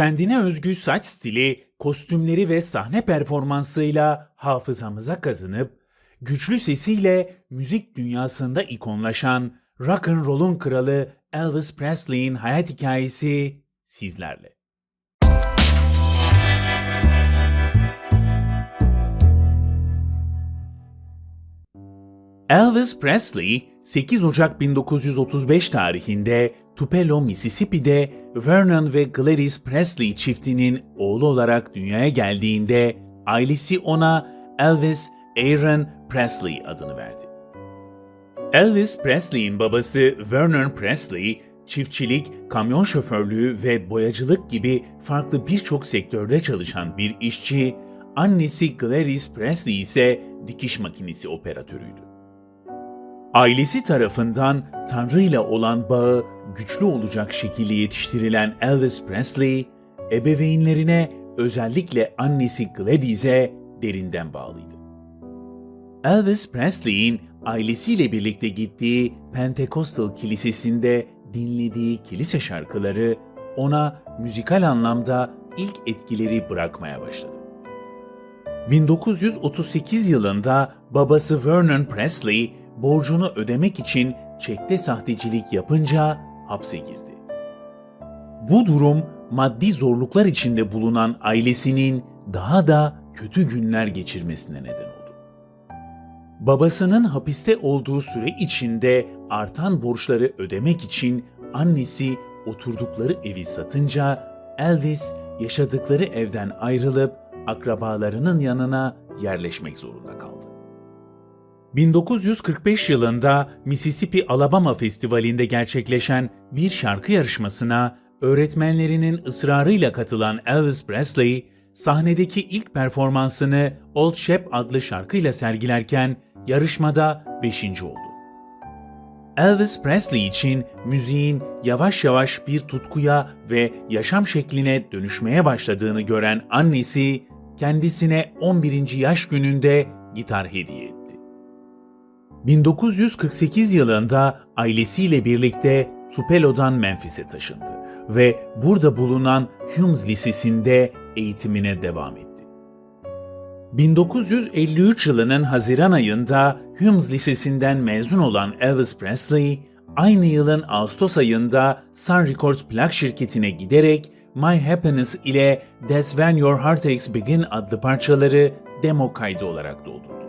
Kendine özgü saç stili, kostümleri ve sahne performansıyla hafızamıza kazınıp, güçlü sesiyle müzik dünyasında ikonlaşan rock and roll'un kralı Elvis Presley'in hayat hikayesi sizlerle. Elvis Presley 8 Ocak 1935 tarihinde Tupelo, Mississippi'de Vernon ve Gladys Presley çiftinin oğlu olarak dünyaya geldiğinde ailesi ona Elvis Aaron Presley adını verdi. Elvis Presley'in babası Vernon Presley, çiftçilik, kamyon şoförlüğü ve boyacılık gibi farklı birçok sektörde çalışan bir işçi, annesi Gladys Presley ise dikiş makinesi operatörüydü. Ailesi tarafından Tanrı ile olan bağı güçlü olacak şekilde yetiştirilen Elvis Presley, ebeveynlerine özellikle annesi Gladys'e derinden bağlıydı. Elvis Presley'in ailesiyle birlikte gittiği Pentecostal Kilisesi'nde dinlediği kilise şarkıları ona müzikal anlamda ilk etkileri bırakmaya başladı. 1938 yılında babası Vernon Presley borcunu ödemek için çekte sahtecilik yapınca hapse girdi. Bu durum maddi zorluklar içinde bulunan ailesinin daha da kötü günler geçirmesine neden oldu. Babasının hapiste olduğu süre içinde artan borçları ödemek için annesi oturdukları evi satınca Elvis yaşadıkları evden ayrılıp akrabalarının yanına yerleşmek zorunda kaldı. 1945 yılında Mississippi Alabama Festivali'nde gerçekleşen bir şarkı yarışmasına öğretmenlerinin ısrarıyla katılan Elvis Presley, sahnedeki ilk performansını Old Shep adlı şarkıyla sergilerken yarışmada 5. oldu. Elvis Presley için müziğin yavaş yavaş bir tutkuya ve yaşam şekline dönüşmeye başladığını gören annesi kendisine 11. yaş gününde gitar hediye etti. 1948 yılında ailesiyle birlikte Tupelo'dan Memphis'e taşındı ve burada bulunan Humes Lisesi'nde eğitimine devam etti. 1953 yılının Haziran ayında Humes Lisesi'nden mezun olan Elvis Presley, aynı yılın Ağustos ayında Sun Records plak şirketine giderek My Happiness ile That's When Your Heartaches Begin adlı parçaları demo kaydı olarak doldurdu.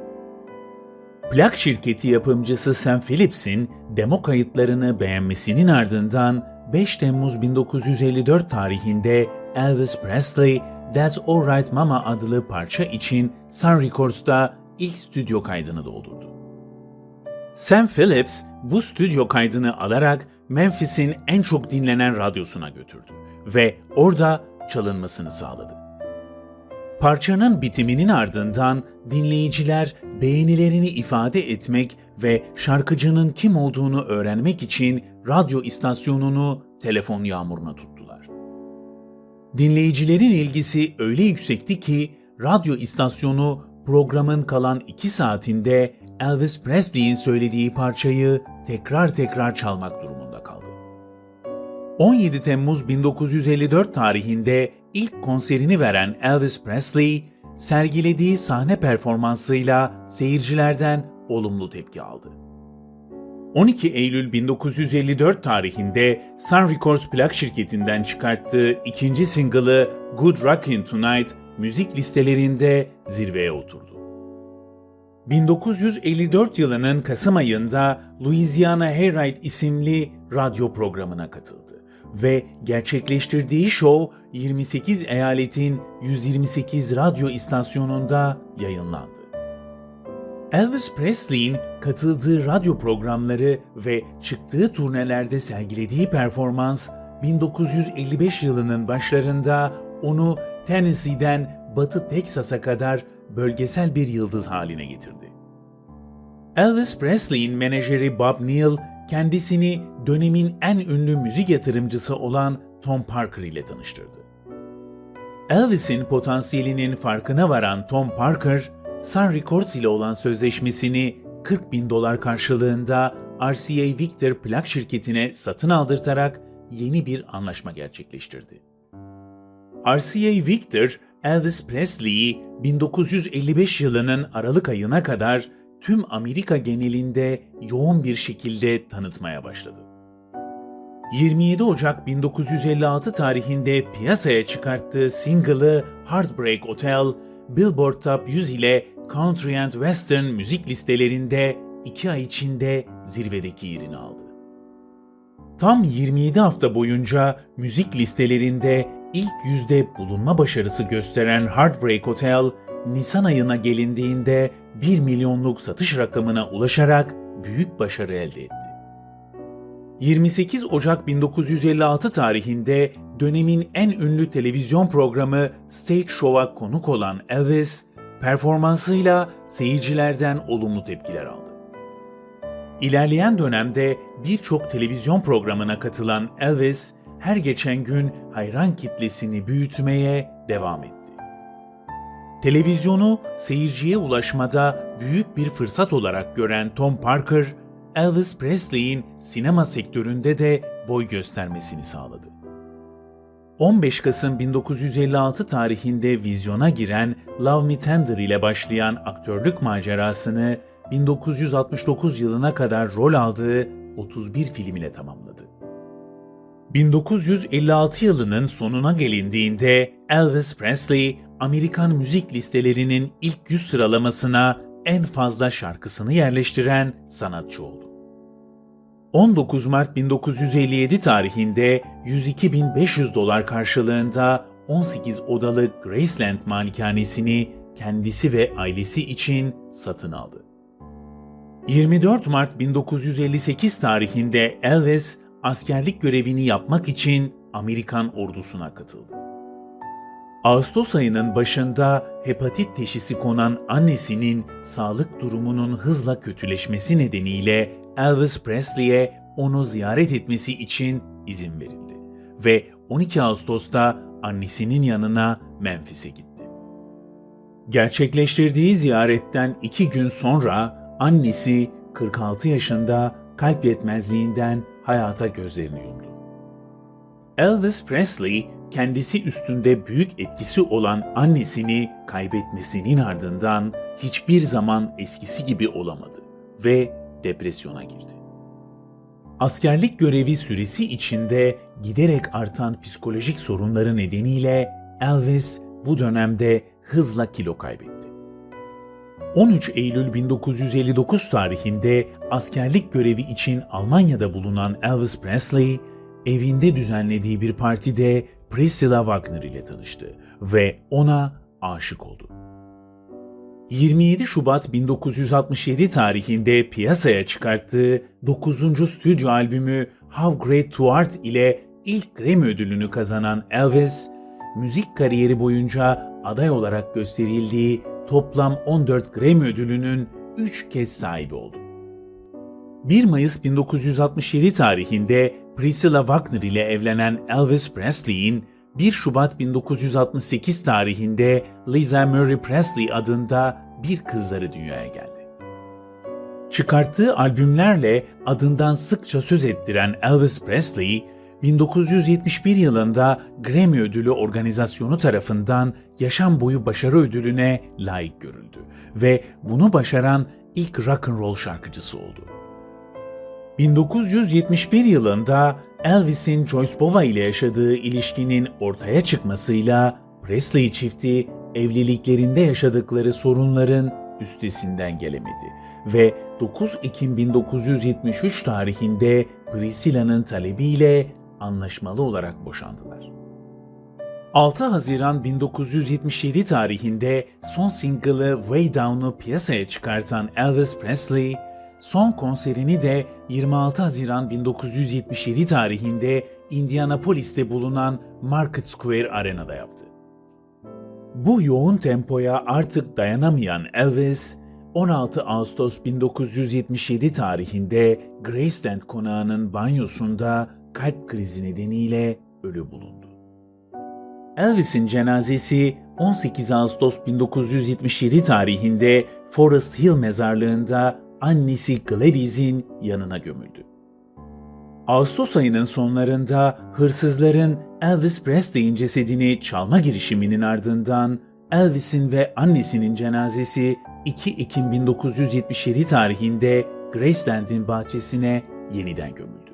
Plak şirketi yapımcısı Sam Phillips'in demo kayıtlarını beğenmesinin ardından 5 Temmuz 1954 tarihinde Elvis Presley That's Alright Mama adlı parça için Sun Records'ta ilk stüdyo kaydını doldurdu. Sam Phillips bu stüdyo kaydını alarak Memphis'in en çok dinlenen radyosuna götürdü ve orada çalınmasını sağladı. Parçanın bitiminin ardından dinleyiciler beğenilerini ifade etmek ve şarkıcının kim olduğunu öğrenmek için radyo istasyonunu telefon yağmuruna tuttular. Dinleyicilerin ilgisi öyle yüksekti ki radyo istasyonu programın kalan iki saatinde Elvis Presley'in söylediği parçayı tekrar tekrar çalmak durumunda kaldı. 17 Temmuz 1954 tarihinde ilk konserini veren Elvis Presley, sergilediği sahne performansıyla seyircilerden olumlu tepki aldı. 12 Eylül 1954 tarihinde Sun Records plak şirketinden çıkarttığı ikinci single'ı Good Rockin' Tonight müzik listelerinde zirveye oturdu. 1954 yılının Kasım ayında Louisiana Hayride isimli radyo programına katıldı ve gerçekleştirdiği show 28 eyaletin 128 radyo istasyonunda yayınlandı. Elvis Presley'in katıldığı radyo programları ve çıktığı turnelerde sergilediği performans 1955 yılının başlarında onu Tennessee'den Batı Teksas'a kadar bölgesel bir yıldız haline getirdi. Elvis Presley'in menajeri Bob Neal kendisini dönemin en ünlü müzik yatırımcısı olan Tom Parker ile tanıştırdı. Elvis'in potansiyelinin farkına varan Tom Parker, Sun Records ile olan sözleşmesini 40 bin dolar karşılığında RCA Victor plak şirketine satın aldırtarak yeni bir anlaşma gerçekleştirdi. RCA Victor, Elvis Presley'i 1955 yılının Aralık ayına kadar tüm Amerika genelinde yoğun bir şekilde tanıtmaya başladı. 27 Ocak 1956 tarihinde piyasaya çıkarttığı single'ı Heartbreak Hotel, Billboard Top 100 ile Country and Western müzik listelerinde 2 ay içinde zirvedeki yerini aldı. Tam 27 hafta boyunca müzik listelerinde ilk yüzde bulunma başarısı gösteren Heartbreak Hotel, Nisan ayına gelindiğinde 1 milyonluk satış rakamına ulaşarak büyük başarı elde etti. 28 Ocak 1956 tarihinde dönemin en ünlü televizyon programı Stage Show'a konuk olan Elvis, performansıyla seyircilerden olumlu tepkiler aldı. İlerleyen dönemde birçok televizyon programına katılan Elvis, her geçen gün hayran kitlesini büyütmeye devam etti. Televizyonu seyirciye ulaşmada büyük bir fırsat olarak gören Tom Parker, Elvis Presley'in sinema sektöründe de boy göstermesini sağladı. 15 Kasım 1956 tarihinde vizyona giren Love Me Tender ile başlayan aktörlük macerasını 1969 yılına kadar rol aldığı 31 film ile tamamladı. 1956 yılının sonuna gelindiğinde Elvis Presley, Amerikan müzik listelerinin ilk 100 sıralamasına en fazla şarkısını yerleştiren sanatçı oldu. 19 Mart 1957 tarihinde 102.500 dolar karşılığında 18 odalı Graceland malikanesini kendisi ve ailesi için satın aldı. 24 Mart 1958 tarihinde Elvis askerlik görevini yapmak için Amerikan ordusuna katıldı. Ağustos ayının başında hepatit teşhisi konan annesinin sağlık durumunun hızla kötüleşmesi nedeniyle Elvis Presley'e onu ziyaret etmesi için izin verildi ve 12 Ağustos'ta annesinin yanına Memphis'e gitti. Gerçekleştirdiği ziyaretten iki gün sonra annesi 46 yaşında kalp yetmezliğinden hayata gözlerini yumdu. Elvis Presley, kendisi üstünde büyük etkisi olan annesini kaybetmesinin ardından hiçbir zaman eskisi gibi olamadı ve depresyona girdi. Askerlik görevi süresi içinde giderek artan psikolojik sorunları nedeniyle Elvis bu dönemde hızla kilo kaybetti. 13 Eylül 1959 tarihinde askerlik görevi için Almanya'da bulunan Elvis Presley, evinde düzenlediği bir partide Priscilla Wagner ile tanıştı ve ona aşık oldu. 27 Şubat 1967 tarihinde piyasaya çıkarttığı 9. stüdyo albümü How Great to Art ile ilk Grammy ödülünü kazanan Elvis, müzik kariyeri boyunca aday olarak gösterildiği toplam 14 Grammy ödülünün 3 kez sahibi oldu. 1 Mayıs 1967 tarihinde Priscilla Wagner ile evlenen Elvis Presley'in 1 Şubat 1968 tarihinde Lisa Murray Presley adında bir kızları dünyaya geldi. Çıkarttığı albümlerle adından sıkça söz ettiren Elvis Presley, 1971 yılında Grammy Ödülü organizasyonu tarafından yaşam boyu başarı ödülüne layık görüldü ve bunu başaran ilk rock and roll şarkıcısı oldu. 1971 yılında Elvis'in Joyce Bova ile yaşadığı ilişkinin ortaya çıkmasıyla Presley çifti evliliklerinde yaşadıkları sorunların üstesinden gelemedi ve 9 Ekim 1973 tarihinde Priscilla'nın talebiyle anlaşmalı olarak boşandılar. 6 Haziran 1977 tarihinde son single'ı Way Down'u piyasaya çıkartan Elvis Presley, son konserini de 26 Haziran 1977 tarihinde Indianapolis'te bulunan Market Square Arena'da yaptı. Bu yoğun tempoya artık dayanamayan Elvis, 16 Ağustos 1977 tarihinde Graceland konağının banyosunda kalp krizi nedeniyle ölü bulundu. Elvis'in cenazesi 18 Ağustos 1977 tarihinde Forest Hill mezarlığında annesi Gladys'in yanına gömüldü. Ağustos ayının sonlarında hırsızların Elvis Presley'in cesedini çalma girişiminin ardından Elvis'in ve annesinin cenazesi 2 Ekim 1977 tarihinde Graceland'in bahçesine yeniden gömüldü.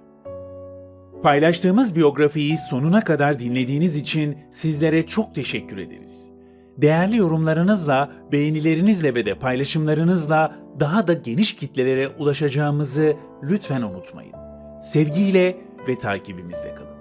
Paylaştığımız biyografiyi sonuna kadar dinlediğiniz için sizlere çok teşekkür ederiz. Değerli yorumlarınızla, beğenilerinizle ve de paylaşımlarınızla daha da geniş kitlelere ulaşacağımızı lütfen unutmayın. Sevgiyle ve takibimizde kalın.